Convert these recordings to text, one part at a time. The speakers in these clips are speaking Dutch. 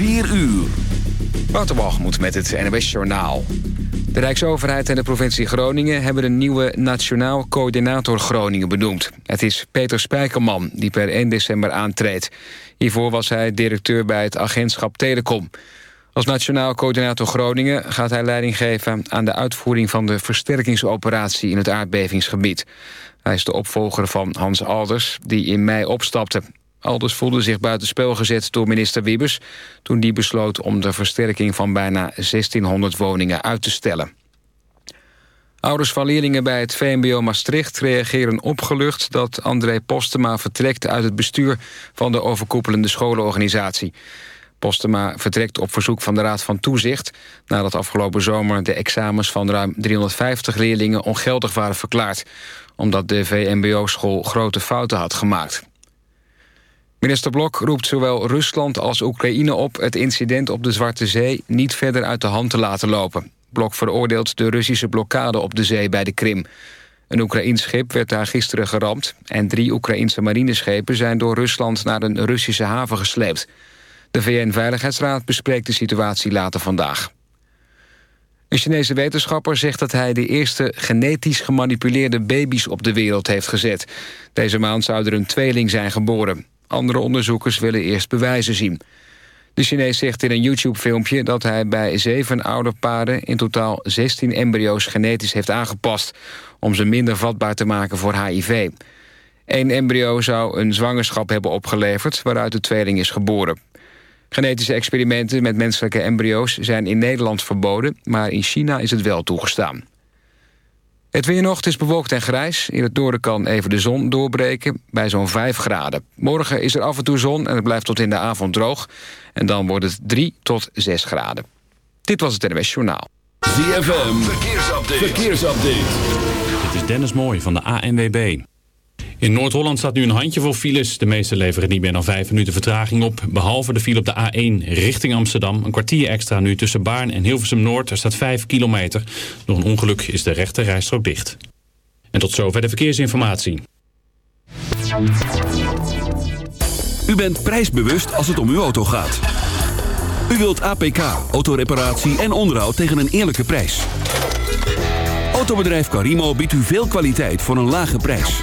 4 uur. Waterwalgemoed met het NWS Journaal. De Rijksoverheid en de provincie Groningen hebben een nieuwe Nationaal Coördinator Groningen benoemd. Het is Peter Spijkerman, die per 1 december aantreedt. Hiervoor was hij directeur bij het agentschap Telecom. Als Nationaal Coördinator Groningen gaat hij leiding geven... aan de uitvoering van de versterkingsoperatie in het aardbevingsgebied. Hij is de opvolger van Hans Alders, die in mei opstapte. Alders voelde zich buitenspel gezet door minister Wiebes... toen die besloot om de versterking van bijna 1600 woningen uit te stellen. Ouders van leerlingen bij het VMBO Maastricht reageren opgelucht... dat André Postema vertrekt uit het bestuur van de overkoepelende scholenorganisatie. Postema vertrekt op verzoek van de Raad van Toezicht... nadat afgelopen zomer de examens van ruim 350 leerlingen ongeldig waren verklaard... omdat de VMBO-school grote fouten had gemaakt. Minister Blok roept zowel Rusland als Oekraïne op... het incident op de Zwarte Zee niet verder uit de hand te laten lopen. Blok veroordeelt de Russische blokkade op de zee bij de Krim. Een Oekraïns schip werd daar gisteren geramd... en drie Oekraïnse marineschepen zijn door Rusland naar een Russische haven gesleept. De VN-veiligheidsraad bespreekt de situatie later vandaag. Een Chinese wetenschapper zegt dat hij de eerste genetisch gemanipuleerde baby's op de wereld heeft gezet. Deze maand zou er een tweeling zijn geboren. Andere onderzoekers willen eerst bewijzen zien. De Chinees zegt in een YouTube-filmpje dat hij bij zeven ouderparen... in totaal 16 embryo's genetisch heeft aangepast... om ze minder vatbaar te maken voor HIV. Eén embryo zou een zwangerschap hebben opgeleverd... waaruit de tweeling is geboren. Genetische experimenten met menselijke embryo's zijn in Nederland verboden... maar in China is het wel toegestaan. Het weer nog, het is bewolkt en grijs. In het noorden kan even de zon doorbreken bij zo'n 5 graden. Morgen is er af en toe zon en het blijft tot in de avond droog. En dan wordt het 3 tot 6 graden. Dit was het NWS Journaal. ZFM, verkeersupdate. verkeersupdate. Dit is Dennis Mooij van de ANWB. In Noord-Holland staat nu een handje voor files. De meeste leveren niet meer dan 5 minuten vertraging op. Behalve de file op de A1 richting Amsterdam. Een kwartier extra nu tussen Baarn en Hilversum Noord. Er staat 5 kilometer. Door een ongeluk is de rechte rijstrook dicht. En tot zover de verkeersinformatie. U bent prijsbewust als het om uw auto gaat. U wilt APK, autoreparatie en onderhoud tegen een eerlijke prijs. Autobedrijf Carimo biedt u veel kwaliteit voor een lage prijs.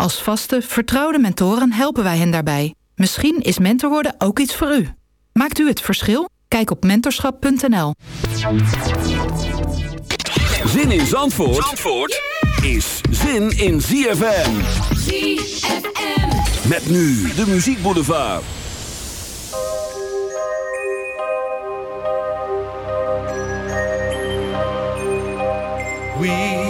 Als vaste, vertrouwde mentoren helpen wij hen daarbij. Misschien is mentor worden ook iets voor u. Maakt u het verschil? Kijk op mentorschap.nl. Zin in Zandvoort, Zandvoort is zin in ZFM. ZFM. Met nu de muziekboulevard. We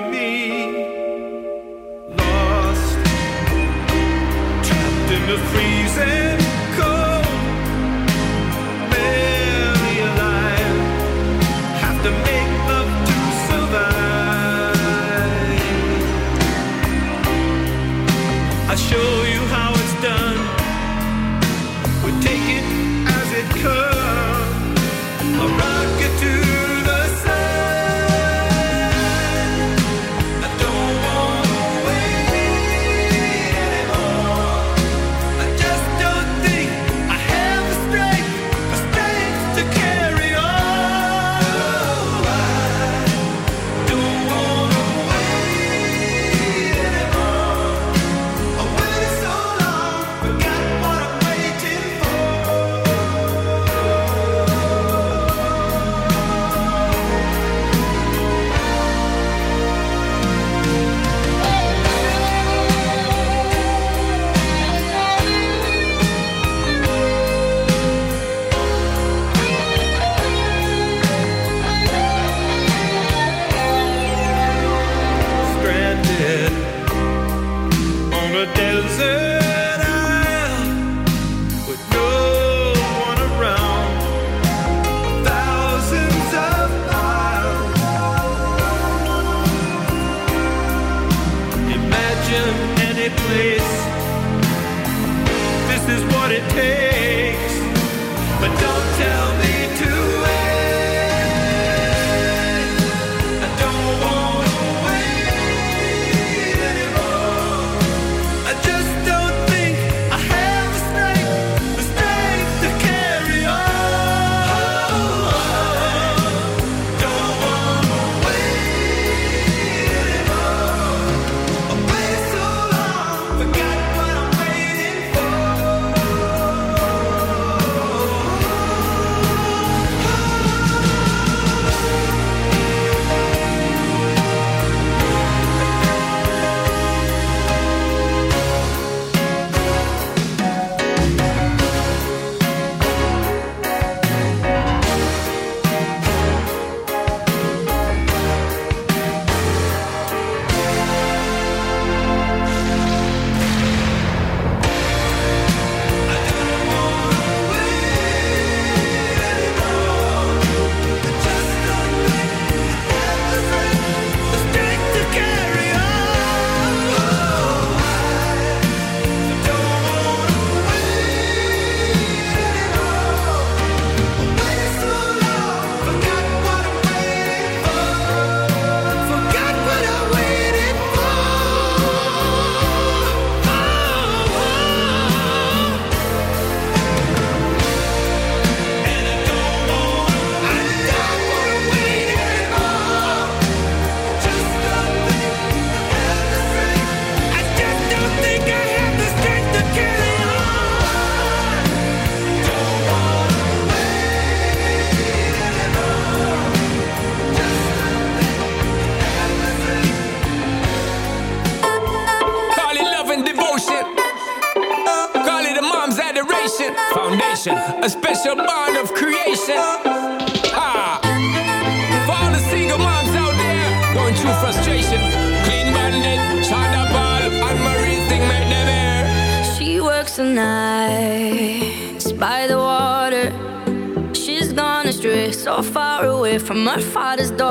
hard as door.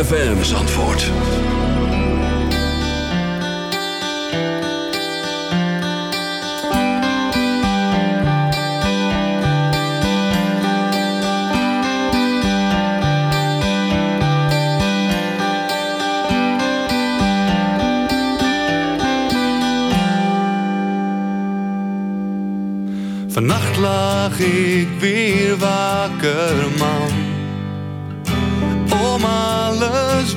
ZFM Zandvoort. Vannacht lag ik weer wakker, man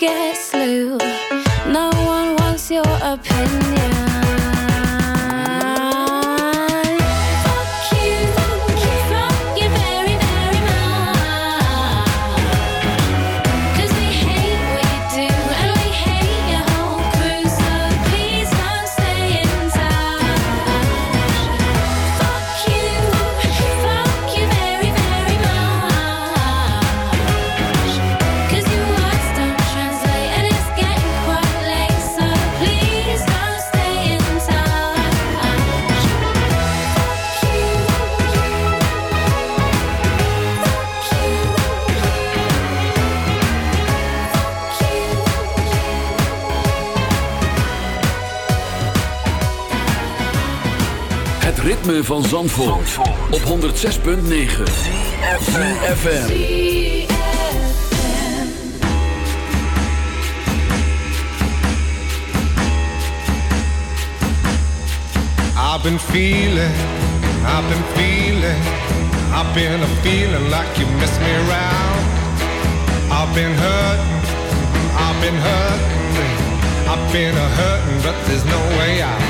get slow. van Zandvoort, op 106.9 CFFM I've been feeling, I've been feeling I've been a feeling like you miss me around. I've been hurting, I've been hurting. I've been a hurting but there's no way out.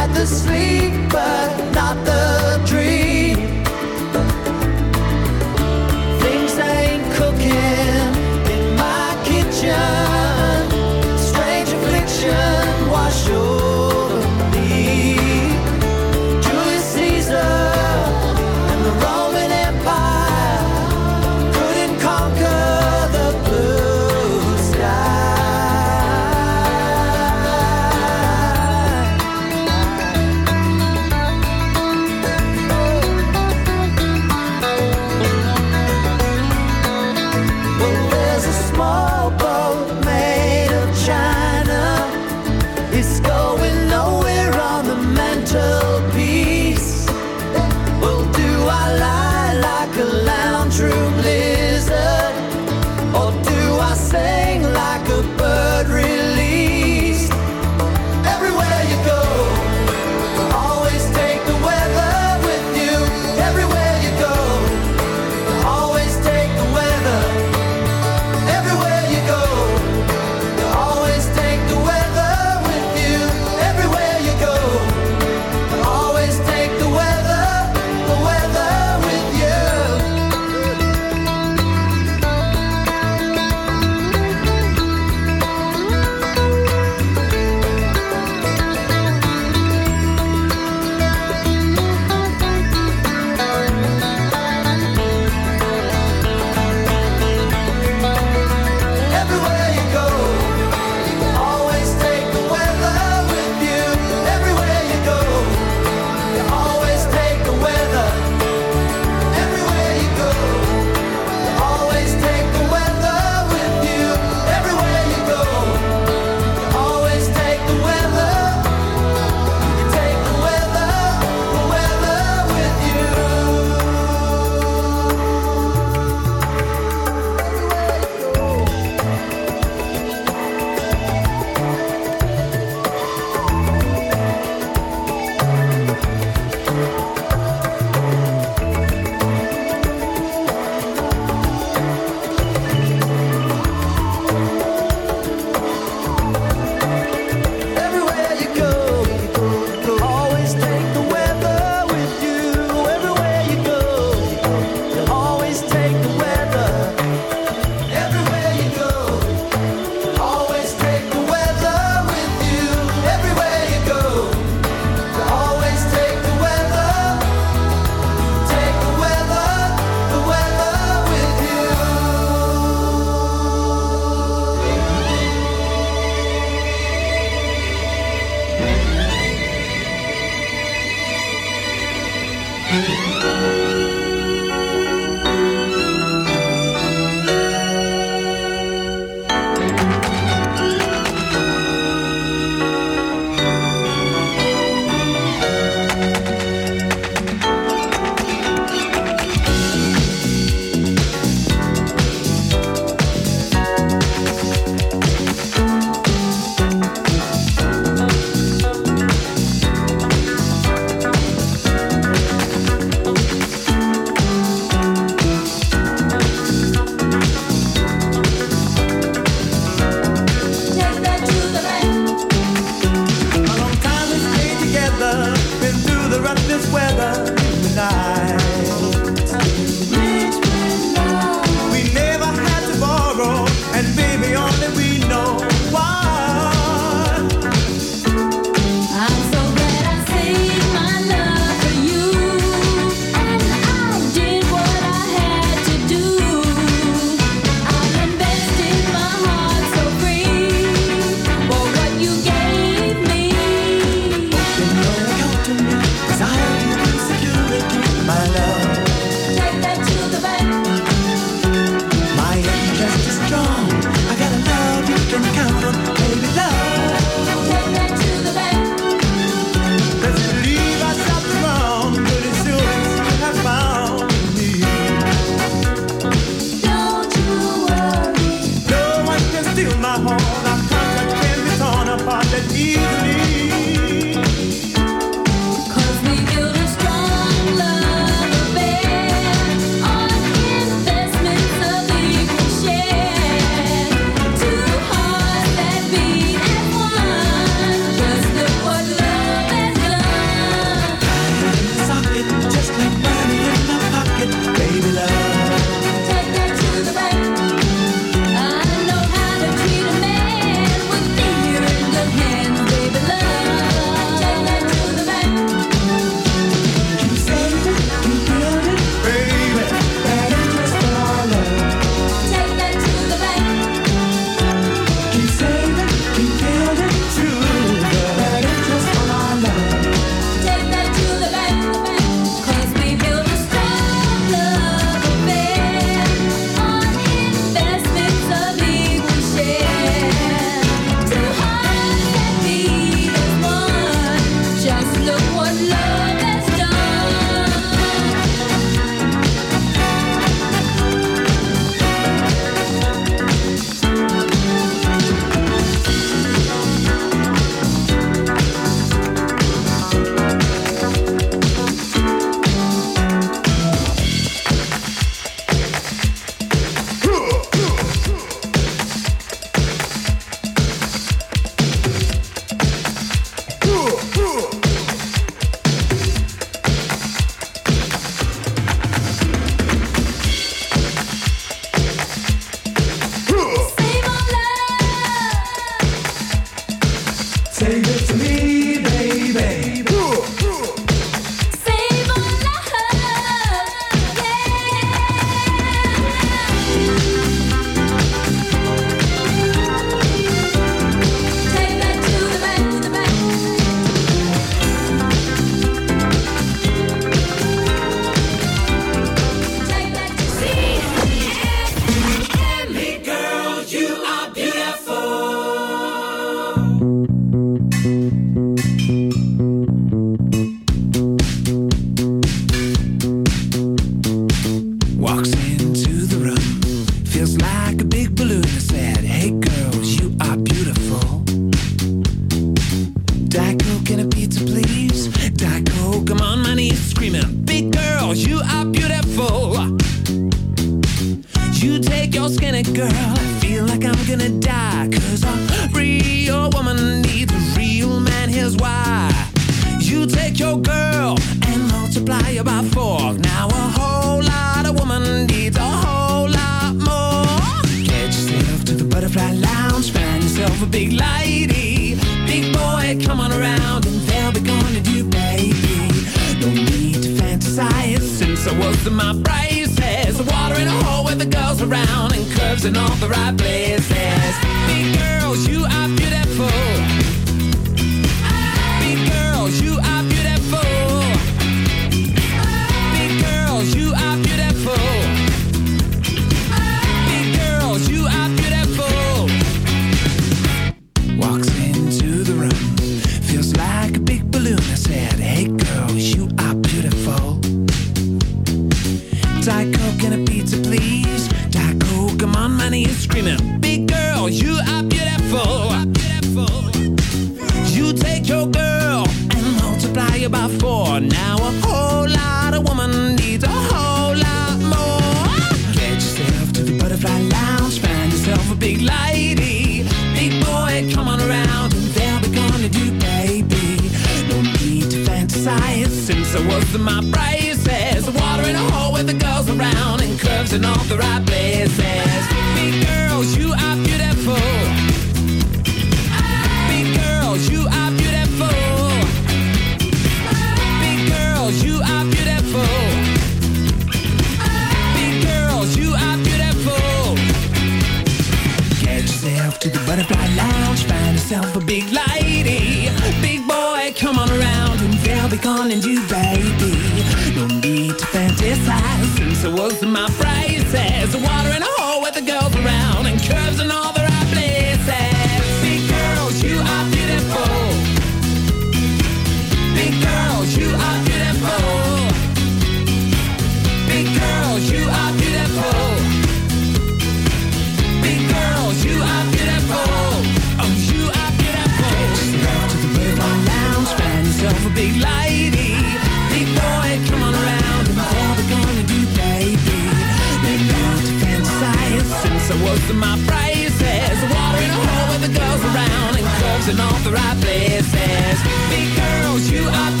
Big girls, you are.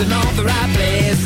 in all the right place.